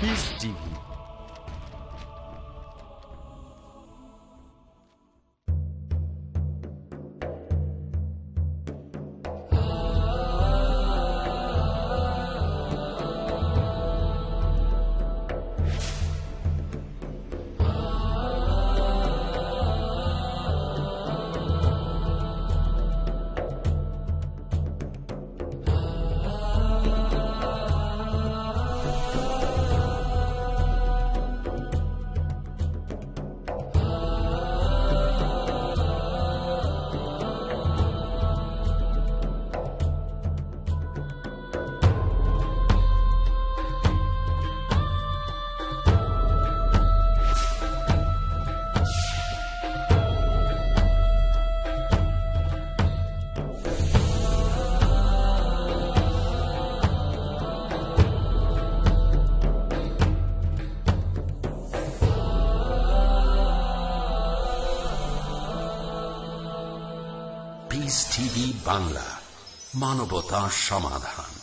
Piece TV Bangla মানবতা সমাধান।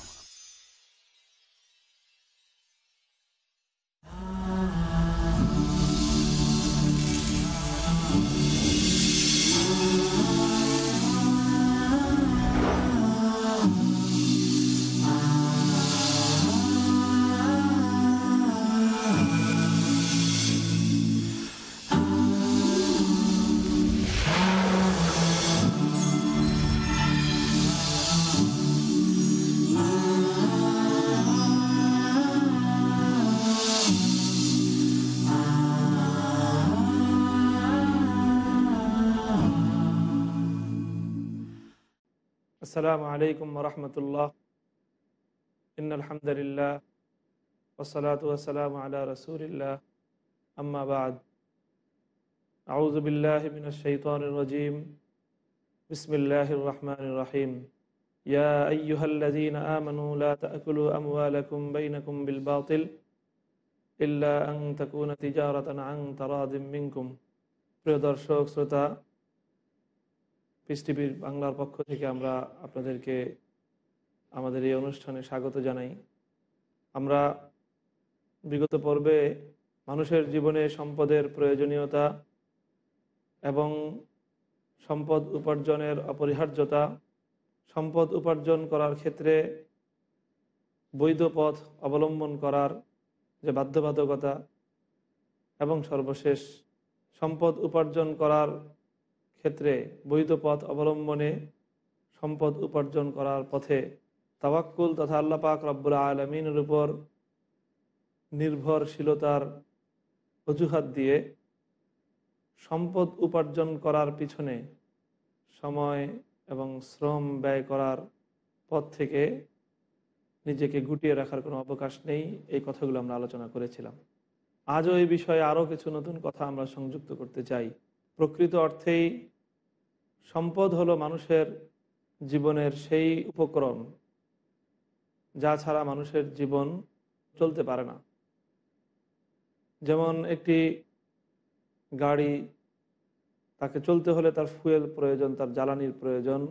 السلام عليكم ورحمة الله إن الحمد لله والصلاة والسلام على رسول الله أما بعد أعوذ بالله من الشيطان الرجيم بسم الله الرحمن الرحيم يا أيها الذين آمنوا لا تأكلوا أموالكم بينكم بالباطل إلا أن تكون تجارة عن تراض منكم প্রিয় দর্শক শ্রোতা পিস টিভির বাংলার পক্ষ থেকে আমরা আপনাদেরকে আমাদের এই অনুষ্ঠানে স্বাগত জানাই। আমরা বিগত পর্বে মানুষের জীবনে সম্পদের প্রয়োজনীয়তা এবং সম্পদ উপার্জনের অপরিহার্যতা, সম্পদ উপার্জন করার ক্ষেত্রে বৈধ পথ অবলম্বন করার যে বাধ্যবাধকতা এবং সর্বশেষ সম্পদ উপার্জন করার ক্ষেত্রে বৈধ পথ অবলম্বনে সম্পদ উপার্জন করার পথে তাওয়াক্কুল তথা আল্লাপাক রব্বুল আলমিনের উপর নির্ভরশীলতার অজুহাত দিয়ে সম্পদ উপার্জন করার পিছনে সময় এবং শ্রম ব্যয় করার পথ থেকে নিজেকে গুটিয়ে রাখার কোনো অবকাশ নেই। এই কথাগুলো আমরা আলোচনা করেছিলাম। আজও এই বিষয়ে আরও কিছু নতুন কথা আমরা সংযুক্ত করতে চাই। প্রকৃত অর্থেই সম্পদ হলো মানুষের জীবনের সেই উপকরণ যা ছাড়া মানুষের জীবন চলতে পারে না। যেমন একটি গাড়ি, তাকে চলতে হলে তার ফুয়েল প্রয়োজন, তার জ্বালানির প্রয়োজন।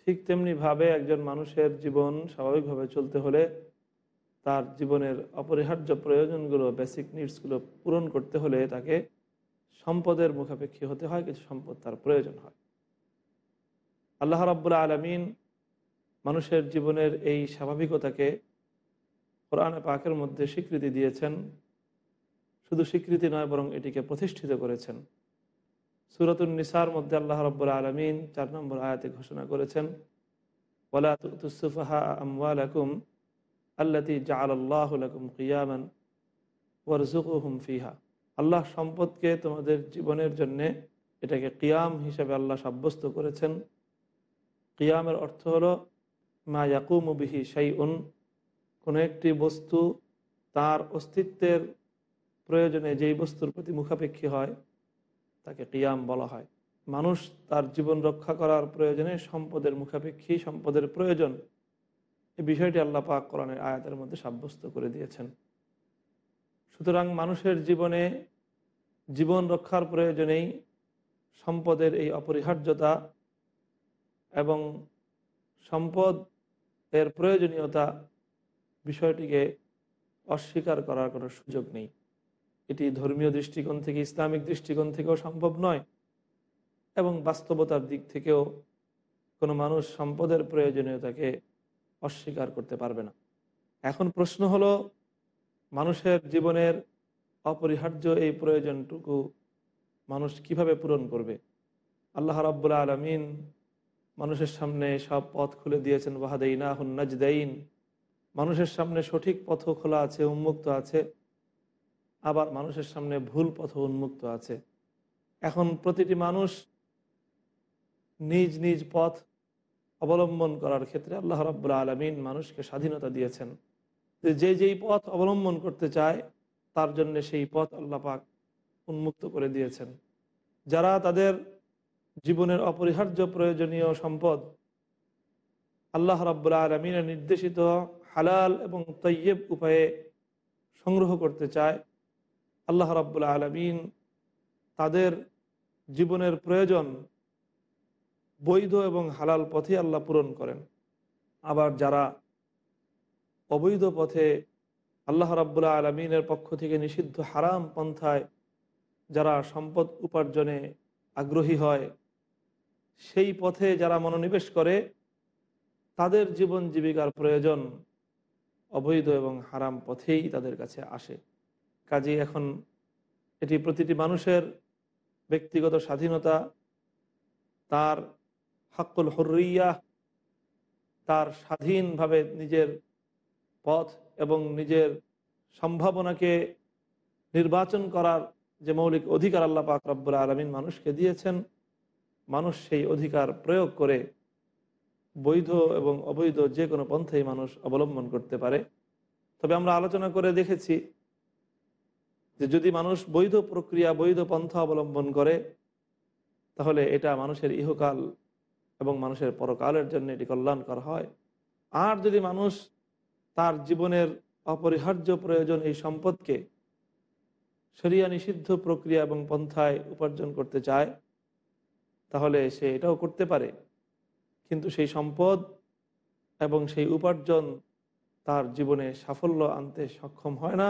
ঠিক তেমনিভাবে একজন মানুষের জীবন স্বাভাবিকভাবে চলতে হলে তার জীবনের অপরিহার্য প্রয়োজনগুলো বেসিক নিডসগুলো পূরণ করতে হলে তাকে সম্পদের মুখাপেক্ষী হতে হয়, কিছু সম্পদ তার প্রয়োজন হয়। আল্লাহ রাব্বুল আলমিন মানুষের জীবনের এই স্বাভাবিকতাকে কোরআন পাকের মধ্যে স্বীকৃতি দিয়েছেন। শুধু স্বীকৃতি নয়, বরং এটিকে প্রতিষ্ঠিত করেছেন। সুরতুল নিসার মধ্যে আল্লাহ রব্বুল আলমিন চার নম্বর আয়াতে ঘোষণা করেছেন ওলা তুসুফাহা জাআলাল্লাহুলাকুম কিয়ামান ওয়ারজুকুহুম ফিহা। আল্লাহ সম্পদকে তোমাদের জীবনের জন্যে এটাকে কিয়াম হিসেবে আল্লাহ সাব্যস্ত করেছেন। কিয়ামের অর্থ হলো, মা ইয়াকুমবিহি সেই উন কোনো একটি বস্তু তার অস্তিত্বের প্রয়োজনে যেই বস্তুর প্রতি মুখাপেক্ষী হয়, তাকে কিয়াম বলা হয়। মানুষ তার জীবন রক্ষা করার প্রয়োজনে সম্পদের মুখাপেক্ষী, সম্পদের প্রয়োজন এই বিষয়টি আল্লাহ পাক কোরআনের আয়াতের মধ্যে সাব্যস্ত করে দিয়েছেন। সুতরাং মানুষের জীবনে জীবন রক্ষার প্রয়োজনেই সম্পদের এই অপরিহার্যতা এবং সম্পদ এর প্রয়োজনীয়তা বিষয়টিকে অস্বীকার করার কোনো সুযোগ নেই। এটি ধর্মীয় দৃষ্টিকোণ থেকে, ইসলামিক দৃষ্টিকোণ থেকেও সম্ভব নয় এবং বাস্তবতার দিক থেকেও কোনো মানুষ সম্পদের প্রয়োজনীয়তাকে অস্বীকার করতে পারবে না। এখন প্রশ্ন হলো মানুষের জীবনের অপরিহার্য এই প্রয়োজনটুকু মানুষ কীভাবে পূরণ করবে? আল্লাহ রাব্বুল আলমিন মানুষের সামনে সব পথ খুলে দিয়েছেন ওয়াহাদাইনা হুন্নাজদাইন মানুষের সামনে সঠিক পথ খোলা আছে, উন্মুক্ত আছে। আবার মানুষের সামনে ভুল পথ উন্মুক্ত আছে। এখন প্রতিটি মানুষ নিজ নিজ পথ অবলম্বন করার ক্ষেত্রে আল্লাহ রাব্বুল আলমিন মানুষকে স্বাধীনতা দিয়েছেন। যে যেই পথ অবলম্বন করতে চায়, তার জন্য সেই পথ আল্লাহ পাক উন্মুক্ত করে দিয়েছেন। যারা তাদের জীবনের অপরিহার্য প্রয়োজনীয় সম্পদ আল্লাহ রাব্বুল আলমিনের নির্দেশিত হালাল এবং তৈয়ব উপায়ে সংগ্রহ করতে চায়, আল্লাহ রাব্বুল আলমিন তাদের জীবনের প্রয়োজন বৈধ এবং হালাল পথে আল্লাহ পূরণ করেন। আবার যারা অবৈধ পথে আল্লাহ রাব্বুল্লাহ আলমিনের পক্ষ থেকে নিষিদ্ধ হারাম পন্থায় যারা সম্পদ উপার্জনে আগ্রহী হয়, সেই পথে যারা মনোনিবেশ করে, তাদের জীবন জীবিকার প্রয়োজন অবৈধ এবং হারাম পথেই তাদের কাছে আসে। কাজে এখন এটি প্রতিটি মানুষের ব্যক্তিগত স্বাধীনতা, তার হাক্কুল হর্রিয়া তার স্বাধীনভাবে নিজের পথ এবং নিজের সম্ভাবনাকে নির্বাচন করার যে মৌলিক অধিকার আল্লাহ পাক রব্বুল আলমিন মানুষকে দিয়েছেন, মানুষ সেই অধিকার প্রয়োগ করে বৈধ এবং অবৈধ যে কোনো পন্থাই মানুষ অবলম্বন করতে পারে। তবে আমরা আলোচনা করে দেখেছি যে যদি মানুষ বৈধ প্রক্রিয়া, বৈধ পন্থা অবলম্বন করে, তাহলে এটা মানুষের ইহকাল এবং মানুষের পরকালের জন্য এটি কল্যাণকর হয়। আর যদি মানুষ তার জীবনের অপরিহার্য প্রয়োজন এই সম্পদকে সরিয়া নিষিদ্ধ প্রক্রিয়া এবং পন্থায় উপার্জন করতে চায়, তাহলে সে এটাও করতে পারে। কিন্তু সেই সম্পদ এবং সেই উপার্জন তার জীবনে সাফল্য আনতে সক্ষম হয় না,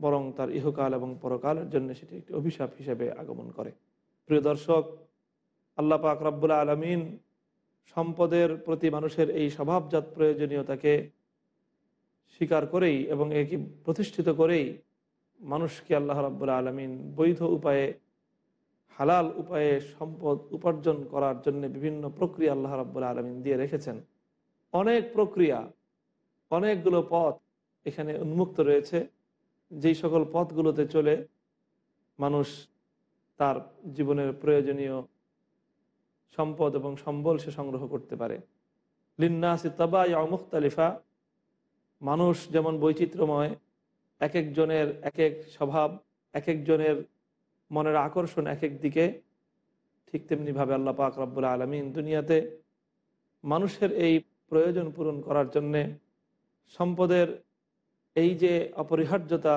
বরং তার ইহকাল এবং পরকালের জন্য সেটি একটি অভিশাপ হিসেবে আগমন করে। প্রিয় দর্শক, আল্লাহ পাক আলমিন সম্পদের প্রতি মানুষের এই স্বভাবজাত প্রয়োজনীয়তাকে স্বীকার করেই এবং একে প্রতিষ্ঠিত করেই মানুষকে আল্লাহ রাব্বুল আলমিন বৈধ উপায়ে, হালাল উপায়ে সম্পদ উপার্জন করার জন্য বিভিন্ন প্রক্রিয়া আল্লাহ রাব্বুল আলমিন দিয়ে রেখেছেন। অনেক প্রক্রিয়া, অনেকগুলো পথ এখানে উন্মুক্ত রয়েছে। যেই সকল পথগুলোতে চলে মানুষ তার জীবনের প্রয়োজনীয় সম্পদ এবং সম্বল সে সংগ্রহ করতে পারে। লিন্নাসি তাবা ইয়া মুখতালিফা মানুষ যেমন বৈচিত্র্যময় এক একজনের এক এক স্বভাব এক একজনের মনের আকর্ষণ এক এক দিকে, ঠিক তেমনিভাবে আল্লাহ পাক রব্বুল আলমিন দুনিয়াতে মানুষের এই প্রয়োজন পূরণ করার জন্যে সম্পদের এই যে অপরিহার্যতা,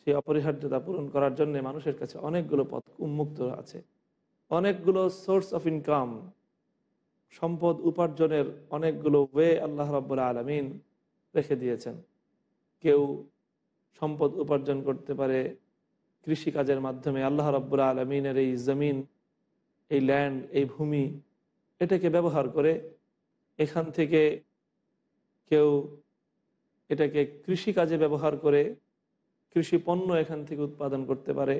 সেই অপরিহার্যতা পূরণ করার জন্য মানুষের কাছে অনেকগুলো পথ উন্মুক্ত আছে। অনেকগুলো সোর্স অফ ইনকাম সম্পদ উপার্জনের অনেকগুলো ওয়ে আল্লাহ রব্বুল্লা আলমিন রেখে দিয়েছেন। কেউ সম্পদ উপার্জন করতে পারে কৃষিকাজের মাধ্যমে, আল্লাহ রব্বুল্লা আলমিনের এই জমিন, এই ল্যান্ড এই ভূমি এটাকে ব্যবহার করে এখান থেকে কেউ এটাকে কৃষিকাজে ব্যবহার করে কৃষি পণ্য এখান থেকে উৎপাদন করতে পারে।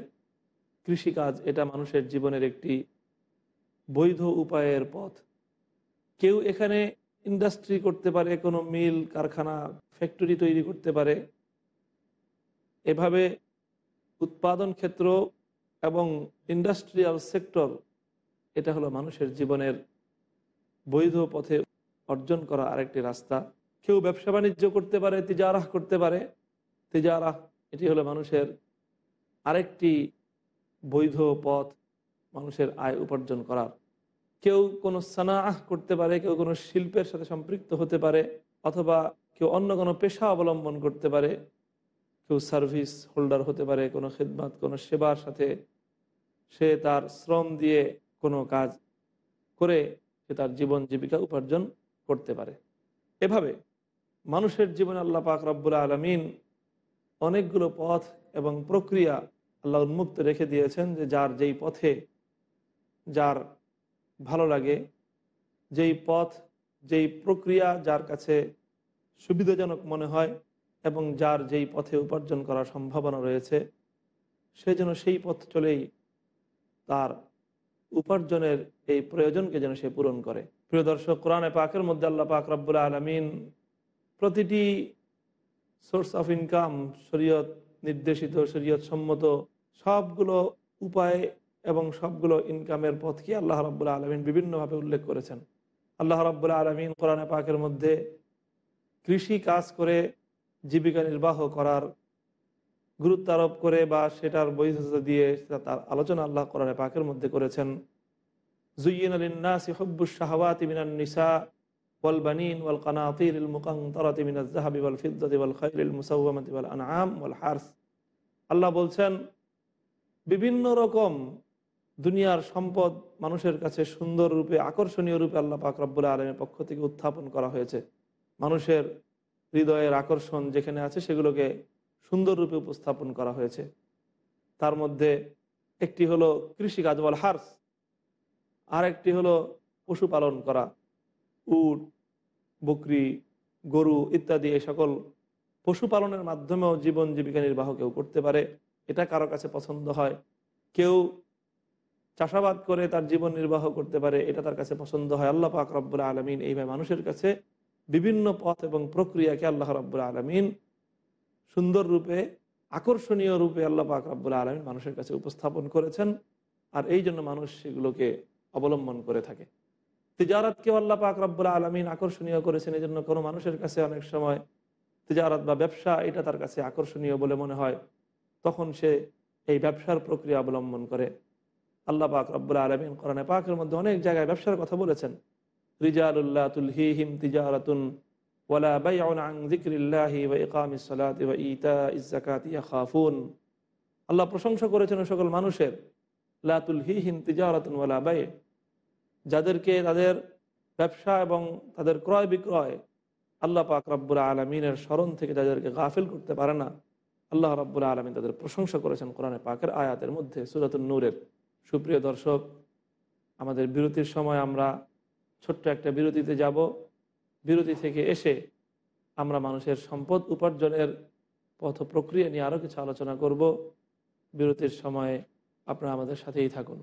কৃষিকাজ এটা মানুষের জীবনের একটি বৈধ উপায়ের পথ। কেউ এখানে ইন্ডাস্ট্রি করতে পারে, কোনো মিল, কারখানা, ফ্যাক্টরি তৈরি করতে পারে। এভাবে উৎপাদন ক্ষেত্র এবং ইন্ডাস্ট্রিয়াল সেক্টর, এটা হলো মানুষের জীবনের বৈধ পথে অর্জন করা আরেকটি রাস্তা। কেউ ব্যবসা বাণিজ্য করতে পারে, তিজারাহ করতে পারে। তিজারাহ, এটি হলো মানুষের আরেকটি বৈধ পথ, মানুষের আয় উপার্জন করার। কেউ কোনো সানাহ করতে পারে, কেউ কোনো শিল্পের সাথে সম্পৃক্ত হতে পারে, অথবা কেউ অন্য কোনো পেশা অবলম্বন করতে পারে, কেউ সার্ভিস হোল্ডার হতে পারে, কোনো খেদমাত, কোনো সেবার সাথে সে তার শ্রম দিয়ে কোনো কাজ করে সে তার জীবন জীবিকা উপার্জন করতে পারে। এভাবে মানুষের জীবনে আল্লাহ পাক রব্বুল আলমিন অনেকগুলো পথ এবং প্রক্রিয়া আল্লাহ উন্মুক্ত রেখে দিয়েছেন যে যার যেই পথে, যার ভালো লাগে। যেই পথ, যেই প্রক্রিয়া যার কাছে সুবিধাজনক মনে হয় এবং যার যেই পথে উপার্জন করার সম্ভাবনা রয়েছে, সে যেন সেই পথ চলেই তার উপার্জনের এই প্রয়োজনকে যেন সে পূরণ করে। প্রিয় দর্শক, কোরআনে পাকের মধ্যে আল্লাহ পাক রব্বুল আলমিন প্রতিটি সোর্স অফ ইনকাম শরীয়ত নির্দেশিত, শরীয়ত সম্মত সবগুলো উপায় এবং সবগুলো ইনকামের পথকে আল্লাহ রাবুল্লাহ আলমিন বিভিন্নভাবে উল্লেখ করেছেন। আল্লাহ রাবুল্লাহ আলমিন কোরআনে পাকের মধ্যে কৃষি কাজ করে জীবিকা নির্বাহ করার গুরুত্ব আরোপ করে বা সেটার বৈধতা দিয়ে সেটা তার আলোচনা আল্লাহ কোরআনে পাকের মধ্যে করেছেন। জুইন আলিনাসি হব্বু শাহওয়াত মিনান নিসা ওয়াল বানিন ওয়াল কানাতির ইল মুকান্তরাত মিনাজ জাহাবি ওয়াল ফিদ্দাতি ওয়াল খাইল ইল মুসাউমাতি ওয়াল আনআম ওয়াল হার্স। আল্লাহ বলছেন, বিভিন্ন রকম দুনিয়ার সম্পদ মানুষের কাছে সুন্দর রূপে, আকর্ষণীয় রূপে আল্লাহ পাক রব্বুল আলমের পক্ষ থেকে উত্থাপন করা হয়েছে। মানুষের হৃদয়ের আকর্ষণ যেখানে আছে সেগুলোকে সুন্দর রূপে উপস্থাপন করা হয়েছে। তার মধ্যে একটি হলো কৃষিকাজ বল হার্স আর একটি হলো পশুপালন করা। উট, বকরি, গরু ইত্যাদি এই সকল পশুপালনের মাধ্যমেও জীবন জীবিকা নির্বাহ কেউ করতে পারে। এটা কারও কাছে পছন্দ হয়। কেউ চাষাবাদ করে তার জীবন নির্বাহ করতে পারে, এটা তার কাছে পছন্দ হয়। আল্লাহ পাক রব্বুল আলমিন এইভাবে মানুষের কাছে বিভিন্ন পথ এবং প্রক্রিয়াকে আল্লাহ রব্বুল আলমিন সুন্দর রূপে, আকর্ষণীয় রূপে আল্লাহ পাক রব্বুল আলমিন মানুষের কাছে উপস্থাপন করেছেন আর এই জন্য মানুষ সেগুলোকে অবলম্বন করে থাকে। তিজারাতকেও আল্লাহ পাক রব্বুল আলমিন আকর্ষণীয় করেছেন এই জন্য কোনো মানুষের কাছে অনেক সময় তিজারাত বা ব্যবসা এটা তার কাছে আকর্ষণীয় বলে মনে হয়। তখন সে এই ব্যবসার প্রক্রিয়া অবলম্বন করে। আল্লাহ পাক রব্বুল আলমিন কোরআনে পাকের মধ্যে অনেক জায়গায় ব্যবসার কথা বলেছেন। তিজারাতুন ওয়ালা আল্লাহ প্রশংসা করেছেন সকল মানুষের, লা তুলহিহিম তিজারাতুন ওয়ালা যাদেরকে তাদের ব্যবসা এবং তাদের ক্রয় বিক্রয় আল্লাহ পাক রব্বুল আলমিনের স্মরণ থেকে যাদেরকে গাফিল করতে পারে না। আল্লাহ রব্বুল আলমিন তাদের প্রশংসা করেছেন কোরআনে পাকের আয়াতের মধ্যে সুরাতুল নূরের। সুপ্রিয় দর্শক, আমাদের বিরতির সময় আমরা ছোট্ট একটা বিরতিতে যাব। বিরতি থেকে এসে আমরা মানুষের সম্পদ উপার্জনের পথ প্রক্রিয়া নিয়ে আরও কিছু আলোচনা করব। বিরতির সময় আপনারা আমাদের সাথেই থাকুন।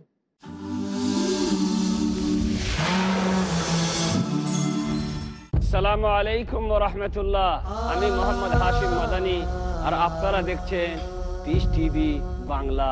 সালামু আলাইকুম রহমতুল্লাহ। আমি মোহাম্মদ হাশিম মাদানি, আর আপনারা দেখছেন পিস টিভি বাংলা।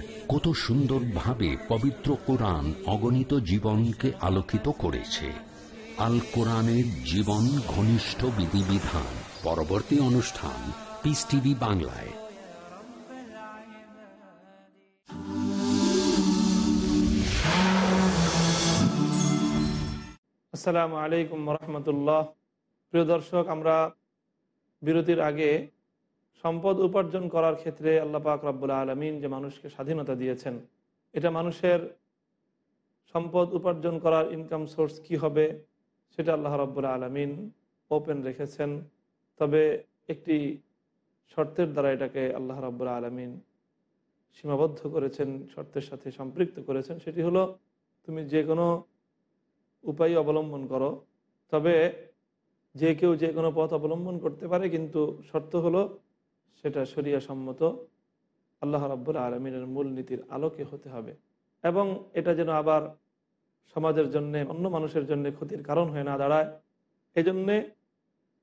কত সুন্দরভাবে পবিত্র কোরআন অগণিত জীবনকে আলোকিত করেছে। আল কোরআনের জীবন ঘনিষ্ঠ বিধিবিধান। পরবর্তী অনুষ্ঠান পিস টিভি বাংলায়। আসসালামু আলাইকুম রহমতুল্লাহ। প্রিয় দর্শক, আমরা বিরতির আগে সম্পদ উপার্জন করার ক্ষেত্রে আল্লাহ পাক রব্বুল আলমিন যে মানুষকে স্বাধীনতা দিয়েছেন, এটা মানুষের সম্পদ উপার্জন করার ইনকাম সোর্স কি হবে, সেটা আল্লাহ রব্বুল আলমিন ওপেন রেখেছেন। তবে একটি শর্তের দ্বারা এটাকে আল্লাহ রব্বুল আলমিন সীমাবদ্ধ করেছেন, শর্তের সাথে সম্পৃক্ত করেছেন, সেটি হলো তুমি যে কোনো উপায় অবলম্বন করো। তবে যে কেউ যে কোনো পথ অবলম্বন করতে পারে, কিন্তু শর্ত হলো সেটা শরিয়া সম্মত। আল্লাহ রাব্বুল আলমিনের মূলনীতির আলোকে হতে হবে। এবং এটা যেন আবার সমাজের জন্য, অন্য মানুষের জন্য ক্ষতির কারণ হয়ে না দাঁড়ায়। এজন্যে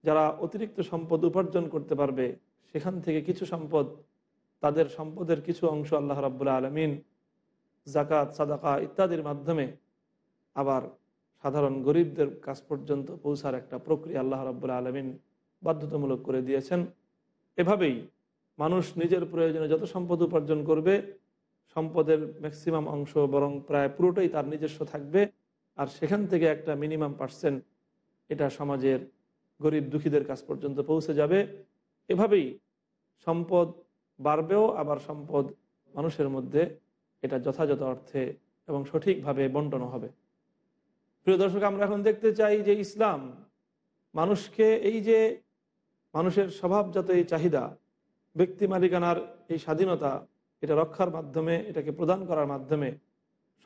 যারা অতিরিক্ত সম্পদ উপার্জন করতে পারবে, সেখান থেকে কিছু সম্পদ, তাদের সম্পদের কিছু অংশ আল্লাহ রাব্বুল আলমিন জাকাত সাদাকা ইত্যাদির মাধ্যমে আবার সাধারণ গরিবদের কাছ পর্যন্ত পৌঁছার একটা প্রক্রিয়া আল্লাহ রাব্বুল আলমিন বাধ্যতামূলক করে দিয়েছেন। এভাবেই মানুষ নিজের প্রয়োজনে যত সম্পদ উপার্জন করবে, সম্পদের ম্যাক্সিমাম অংশ বরং প্রায় পুরোটাই তার নিজস্ব থাকবে। আর সেখান থেকে একটা মিনিমাম পার্সেন্ট এটা সমাজের গরিব দুঃখীদের কাছ পর্যন্ত পৌঁছে যাবে। এভাবেই সম্পদ বাড়বেও, আবার সম্পদ মানুষের মধ্যে এটা যথাযথ অর্থে এবং সঠিকভাবে বন্টন হবে। প্রিয় দর্শক, আমরা এখন দেখতে চাই যে ইসলাম মানুষকে এই যে মানুষের স্বভাবজাত এই চাহিদা, ব্যক্তি মালিকানার এই স্বাধীনতা, এটা রক্ষার মাধ্যমে, এটাকে প্রদান করার মাধ্যমে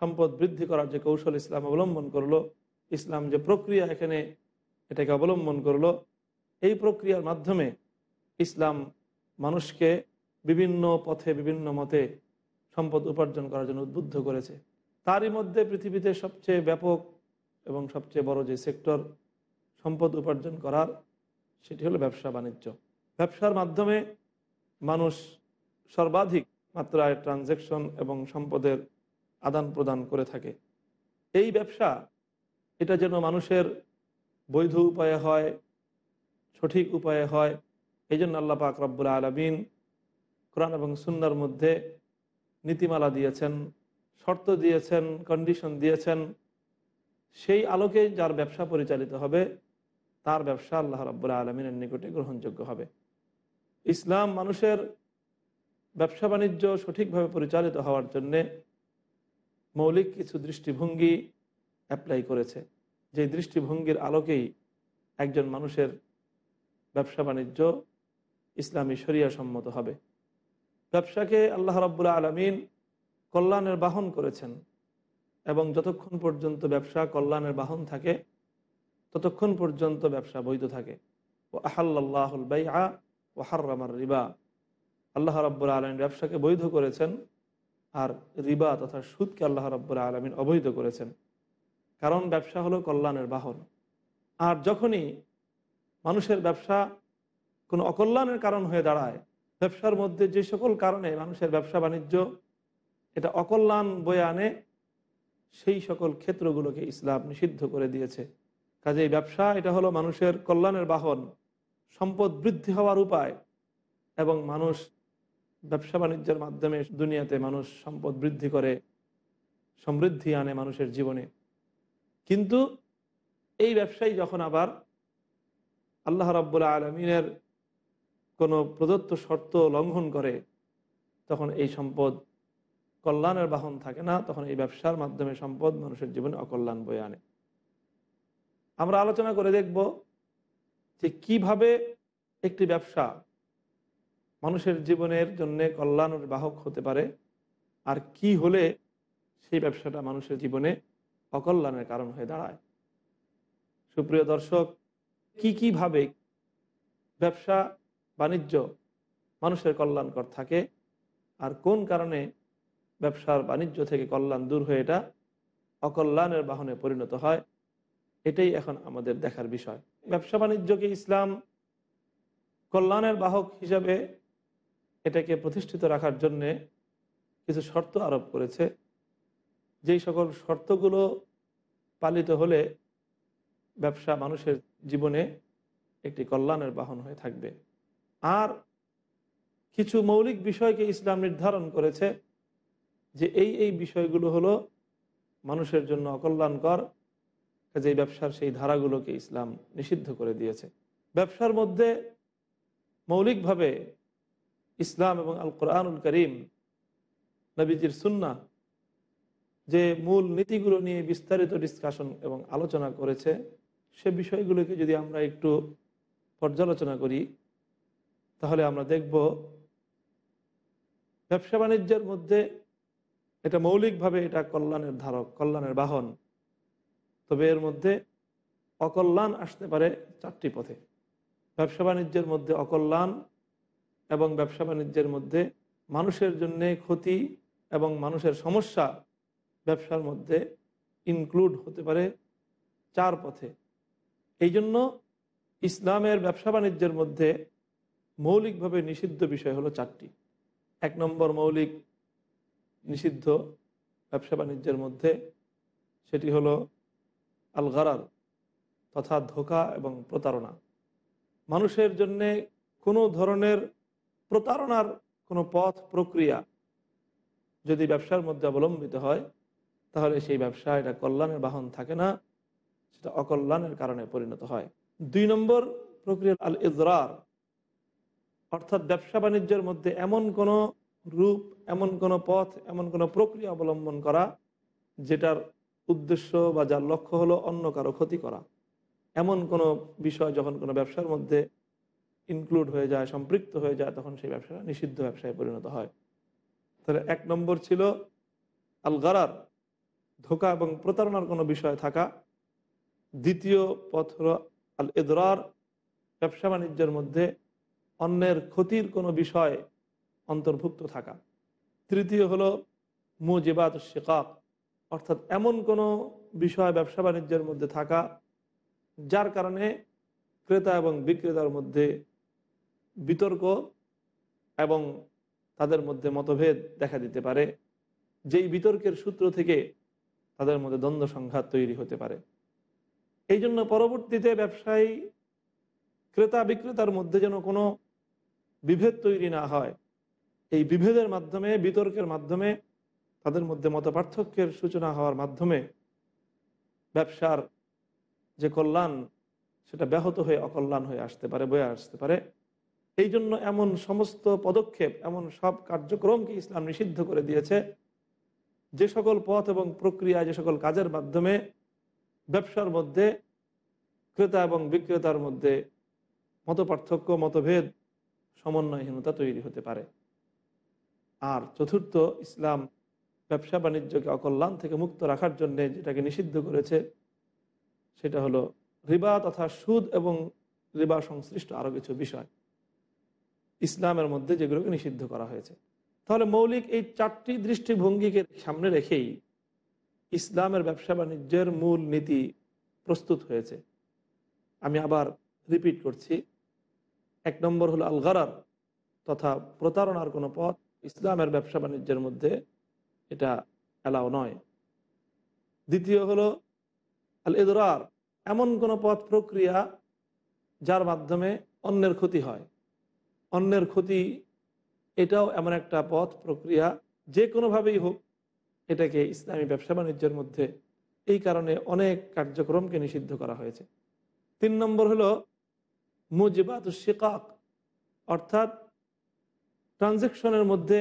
সম্পদ বৃদ্ধি করার যে কৌশল ইসলাম অবলম্বন করল, ইসলাম যে প্রক্রিয়া এখানে এটাকে অবলম্বন করল, এই প্রক্রিয়ার মাধ্যমে ইসলাম মানুষকে বিভিন্ন পথে, বিভিন্ন মতে সম্পদ উপার্জন করার জন্য উদ্বুদ্ধ করেছে। তারই মধ্যে পৃথিবীতে সবচেয়ে ব্যাপক এবং সবচেয়ে বড় যে সেক্টর সম্পদ উপার্জন করার সেটি হলো ব্যবসা বাণিজ্য। ব্যবসার মাধ্যমে মানুষ সর্বাধিক মাত্রায় ট্রানজ্যাকশন এবং সম্পদের আদান প্রদান করে থাকে। এই ব্যবসা, এটা যেন মানুষের বৈধ উপায়ে হয়, সঠিক উপায়ে হয় এই জন্য আল্লাহ পাক রব্বুল আলমিন কোরআন এবং সুন্নার মধ্যে নীতিমালা দিয়েছেন, শর্ত দিয়েছেন কন্ডিশন দিয়েছেন। সেই আলোকে যার ব্যবসা পরিচালিত হবে তার ব্যবসা আল্লাহ রাব্বুল আলমিনের নিকটে গ্রহণযোগ্য হবে। ইসলাম মানুষের ব্যবসা বাণিজ্য সঠিকভাবে পরিচালিত হওয়ার জন্যে মৌলিক কিছু দৃষ্টিভঙ্গি অ্যাপ্লাই করেছে। যে দৃষ্টিভঙ্গির আলোকেই একজন মানুষের ব্যবসা বাণিজ্য ইসলামী শরিয়া সম্মত হবে। ব্যবসাকে আল্লাহ রাব্বুল আলমিন কল্যাণের বাহন করেছেন এবং যতক্ষণ পর্যন্ত ব্যবসা কল্যাণের বাহন থাকে ততক্ষণ পর্যন্ত ব্যবসা বৈধ থাকে। ও আহাল্লাহুল বাই আ ও হার্রামার রিবা। আল্লাহ রাব্বুল আলমিন ব্যবসাকে বৈধ করেছেন আর রিবা তথা সুদকে আল্লাহ রাব্বুল আলমিন অবৈধ করেছেন। কারণ ব্যবসা হলো কল্যাণের বাহন। আর যখনই মানুষের ব্যবসা কোনো অকল্যাণের কারণ হয়ে দাঁড়ায়, ব্যবসার মধ্যে যে সকল কারণে মানুষের ব্যবসা বাণিজ্য, এটা অকল্যাণ বয়ে আনে, সেই সকল ক্ষেত্রগুলোকে ইসলাম নিষিদ্ধ করে দিয়েছে। কাজেই ব্যবসা, এটা হলো মানুষের কল্যাণের বাহন। সম্পদ বৃদ্ধি হওয়ার উপায়। এবং মানুষ ব্যবসা বাণিজ্যের মাধ্যমে দুনিয়াতে মানুষ সম্পদ বৃদ্ধি করে, সমৃদ্ধি আনে মানুষের জীবনে। কিন্তু এই ব্যবসায়ী যখন আবার আল্লাহ রাব্বুল আলমিনের কোনো প্রদত্ত শর্ত লঙ্ঘন করে, তখন এই সম্পদ কল্যাণের বাহন থাকে না। তখন এই ব্যবসার মাধ্যমে সম্পদ মানুষের জীবনে অকল্যাণ বয়ে আনে। আমরা আলোচনা করে দেখব যে কীভাবে একটি ব্যবসা মানুষের জীবনের জন্য কল্যাণের বাহক হতে পারে আর কি হলে সেই ব্যবসাটা মানুষের জীবনে অকল্যাণের কারণ হয়ে দাঁড়ায়। সুপ্রিয় দর্শক, কি কীভাবে ব্যবসা বাণিজ্য মানুষের কল্যাণকর থাকে আর কোন কারণে ব্যবসার বাণিজ্য থেকে কল্যাণ দূর হয়ে এটা অকল্যাণের বাহনে পরিণত হয় এটাই এখন আমাদের দেখার বিষয়। ব্যবসা বাণিজ্যকে ইসলাম কল্যাণের বাহক হিসাবে এটাকে প্রতিষ্ঠিত রাখার জন্যে কিছু শর্ত আরোপ করেছে। যেই সকল শর্তগুলো পালিত হলে ব্যবসা মানুষের জীবনে একটি কল্যাণের বাহন হয়ে থাকবে। আর কিছু মৌলিক বিষয়কে ইসলাম নির্ধারণ করেছে যে এই এই বিষয়গুলো হলো মানুষের জন্য অকল্যাণকর কাজে ব্যবসার সেই ধারাগুলোকে ইসলাম নিষিদ্ধ করে দিয়েছে। ব্যবসার মধ্যে মৌলিকভাবে ইসলাম এবং আল কোরআনুল করিম, নবীজির সুন্না, যে মূল নীতিগুলো নিয়ে বিস্তারিত ডিসকাশন এবং আলোচনা করেছে, সে বিষয়গুলোকে যদি আমরা একটু পর্যালোচনা করি, তাহলে আমরা দেখব ব্যবসা বাণিজ্যের মধ্যে এটা মৌলিকভাবে এটা কল্যাণের ধারক, কল্যাণের বাহন। তবে এর মধ্যে অকল্যাণ আসতে পারে চারটি পথে। ব্যবসা বাণিজ্যের মধ্যে অকল্যাণ এবং ব্যবসা বাণিজ্যের মধ্যে মানুষের জন্যে ক্ষতি এবং মানুষের সমস্যা ব্যবসার মধ্যে ইনক্লুড হতে পারে চার পথে। এই জন্য ইসলামের ব্যবসা বাণিজ্যের মধ্যে মৌলিকভাবে নিষিদ্ধ বিষয় হলো চারটি। এক নম্বর মৌলিক নিষিদ্ধ ব্যবসা বাণিজ্যের মধ্যে সেটি হলো আল গারার তথা ধোকা এবং প্রতারণা। মানুষের জন্যে কোনো ধরনের প্রতারণার কোনো পথ, প্রক্রিয়া যদি ব্যবসার মধ্যে অবলম্বিত হয়, তাহলে সেই ব্যবসা এটা কল্যাণের বাহন থাকে না, সেটা অকল্যাণের কারণে পরিণত হয়। দুই নম্বর প্রক্রিয়া আল ইজরার অর্থাৎ ব্যবসা বাণিজ্যের মধ্যে এমন কোনো রূপ, এমন কোনো পথ, এমন কোনো প্রক্রিয়া অবলম্বন করা, যেটার উদ্দেশ্য বা যার লক্ষ্য হলো অন্য কারও ক্ষতি করা। এমন কোনো বিষয় যখন কোনো ব্যবসার মধ্যে ইনক্লুড হয়ে যায়, সম্পৃক্ত হয়ে যায়, তখন সেই ব্যবসা নিষিদ্ধ ব্যবসায় পরিণত হয়। তাহলে এক নম্বর ছিল আল গারার ধোকা এবং প্রতারণার কোনো বিষয় থাকা। দ্বিতীয় পথ হল আল এদরার ব্যবসা বাণিজ্যের মধ্যে অন্যের ক্ষতির কোনো বিষয় অন্তর্ভুক্ত থাকা। তৃতীয় হলো মুজিবাত শেকাক অর্থাৎ এমন কোনো বিষয় ব্যবসা বাণিজ্যের মধ্যে থাকা, যার কারণে ক্রেতা এবং বিক্রেতার মধ্যে বিতর্ক এবং তাদের মধ্যে মতভেদ দেখা দিতে পারে। যেই বিতর্কের সূত্র থেকে তাদের মধ্যে দ্বন্দ্ব সংঘাত তৈরি হতে পারে। এই জন্য পরবর্তীতে ব্যবসায়ী ক্রেতা বিক্রেতার মধ্যে যেন কোনো বিভেদ তৈরি না হয়, এই বিভেদের মাধ্যমে, বিতর্কের মাধ্যমে তাদের মধ্যে মত পার্থক্যের সূচনা হওয়ার মাধ্যমে ব্যবসার যে কল্যাণ, সেটা ব্যাহত হয়ে অকল্যাণ হয়ে আসতে পারে, বয়ে আসতে পারে। এই জন্য এমন সমস্ত পদক্ষেপ, এমন সব কার্যক্রমকে ইসলাম নিষিদ্ধ করে দিয়েছে। যে সকল পথ এবং প্রক্রিয়া, যে সকল কাজের মাধ্যমে ব্যবসার মধ্যে, ক্রেতা এবং বিক্রেতার মধ্যে মত পার্থক্য মতভেদ, সমন্বয়হীনতা তৈরি হতে পারে। আর চতুর্থ, ইসলাম ব্যবসা বাণিজ্যকে অকল্যাণ থেকে মুক্ত রাখার জন্য যেটাকে নিষিদ্ধ করেছে, সেটা হলো রিবা তথা সুদ এবং রিবা সংশ্লিষ্ট আরও কিছু বিষয়। ইসলামের মধ্যে যেগুলোকে নিষিদ্ধ করা হয়েছে। তাহলে মৌলিক এই চারটি দৃষ্টিভঙ্গিকে সামনে রেখেই ইসলামের ব্যবসা বাণিজ্যের মূল নীতি প্রস্তুত হয়েছে। আমি আবার রিপিট করছি। এক নম্বর হলো আলগারার তথা প্রতারণার কোনো পথ। ইসলামের ব্যবসা বাণিজ্যের মধ্যে এটা অ্যালাও নয়। দ্বিতীয় হলো আল এদরার এমন কোনো পথ প্রক্রিয়া যার মাধ্যমে অন্যের ক্ষতি হয়। অন্যের ক্ষতি এটাও এমন একটা পথ প্রক্রিয়া, যে কোনোভাবেই হোক এটাকে ইসলামী ব্যবসা বাণিজ্যের মধ্যে এই কারণে অনেক কার্যক্রমকে নিষিদ্ধ করা হয়েছে। তিন নম্বর হলো, মুজিবাত শেকাক, অর্থাৎ ট্রানজেকশনের মধ্যে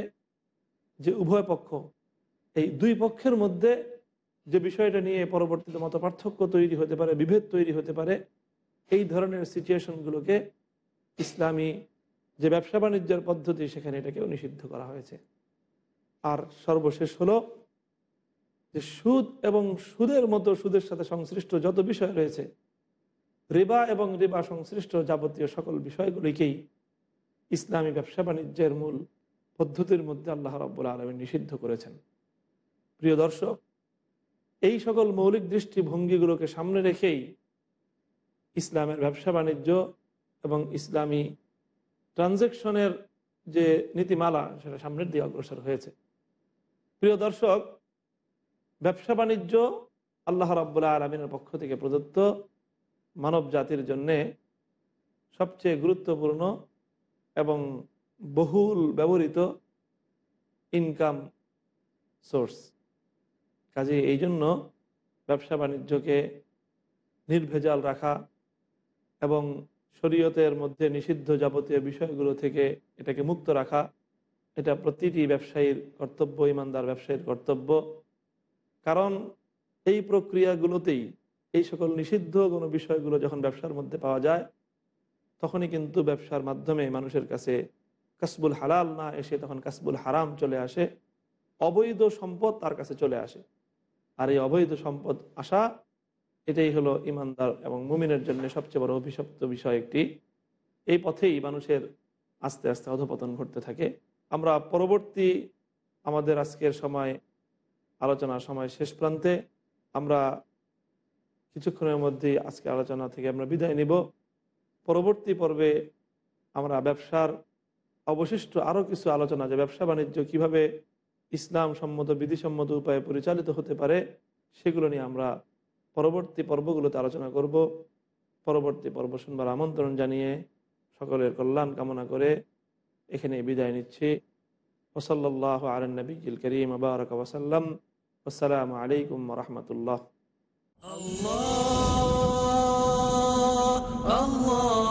যে উভয় পক্ষ এই দুই পক্ষের মধ্যে যে বিষয়টা নিয়ে পরবর্তীতে মত পার্থক্য তৈরি হতে পারে, বিভেদ তৈরি হতে পারে, এই ধরনের সিচুয়েশনগুলোকে ইসলামী যে ব্যবসা বাণিজ্যের পদ্ধতি সেখানে এটাকেও নিষিদ্ধ করা হয়েছে। আর সর্বশেষ হলো যে সুদ এবং সুদের মতো সুদের সাথে সংশ্লিষ্ট যত বিষয় রয়েছে, রিবা এবং রিবা সংশ্লিষ্ট যাবতীয় সকল বিষয়গুলিকেই ইসলামী ব্যবসা বাণিজ্যের মূল পদ্ধতির মধ্যে আল্লাহ রব্বুল আলমী নিষিদ্ধ করেছেন। প্রিয় দর্শক, এই সকল মৌলিক দৃষ্টিভঙ্গিগুলোকে সামনে রেখেই ইসলামের ব্যবসা বাণিজ্য এবং ইসলামী ট্রানজেকশনের যে নীতিমালা, সেটা সামনের দিকে অগ্রসর হয়েছে। প্রিয় দর্শক, ব্যবসা বাণিজ্য আল্লাহ রাবুল্লাহ আলমিনের পক্ষ থেকে প্রদত্ত মানব জাতির জন্যে সবচেয়ে গুরুত্বপূর্ণ এবং বহুল ব্যবহৃত ইনকাম সোর্স কাজে এই জন্য ব্যবসা বাণিজ্যকে নির্ভেজাল রাখা এবং শরীয়তের মধ্যে নিষিদ্ধ যাবতীয় বিষয়গুলো থেকে এটাকে মুক্ত রাখা, এটা প্রতিটি ব্যবসায়ীর কর্তব্য, ইমানদার ব্যবসায়ীর কর্তব্য। কারণ এই প্রক্রিয়াগুলোতেই এই সকল নিষিদ্ধ কোনো বিষয়গুলো যখন ব্যবসার মধ্যে পাওয়া যায়, তখনই কিন্তু ব্যবসার মাধ্যমে মানুষের কাছে কাসবুল হালাল না এসে তখন কাসবুল হারাম চলে আসে, অবৈধ সম্পদ তার কাছে চলে আসে। আর এই অবৈধ সম্পদ আসা, এটাই হলো ইমানদার এবং মুমিনের জন্য সবচেয়ে বড় অভিশপ্ত বিষয় একটি। এই পথেই মানুষের আস্তে আস্তে অধপতন ঘটতে থাকে। আমরা পরবর্তী আমাদের আজকের সময়, আলোচনার সময় শেষ প্রান্তে আমরা কিছুক্ষণের মধ্যেই আজকে আলোচনা থেকে আমরা বিদায় নিব। পরবর্তী পর্বে আমরা ব্যবসার অবশিষ্ট আরও কিছু আলোচনা, যে ব্যবসা বাণিজ্য কীভাবে ইসলাম সম্মত বিধিসম্মত উপায়ে পরিচালিত হতে পারে, সেগুলো নিয়ে আমরা পরবর্তী পর্বগুলোতে আলোচনা করব। পরবর্তী পর্ব শুনবার আমন্ত্রণ জানিয়ে সকলের কল্যাণ কামনা করে এখানে বিদায় নিচ্ছি। ওসল্লাহ আলন করিম, আবারক ওসাল্লাম আসসালামু আলাইকুম রহমতুল্লাহ। আল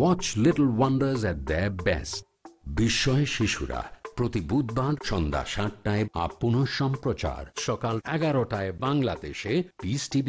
watch little wonders at the best বিস্ময় শিশুরা প্রতি বুধবার সন্ধ্যা সাতটায় আপ সম্প্রচার। সকাল এগারোটায় বাংলাদেশে পিস টিভি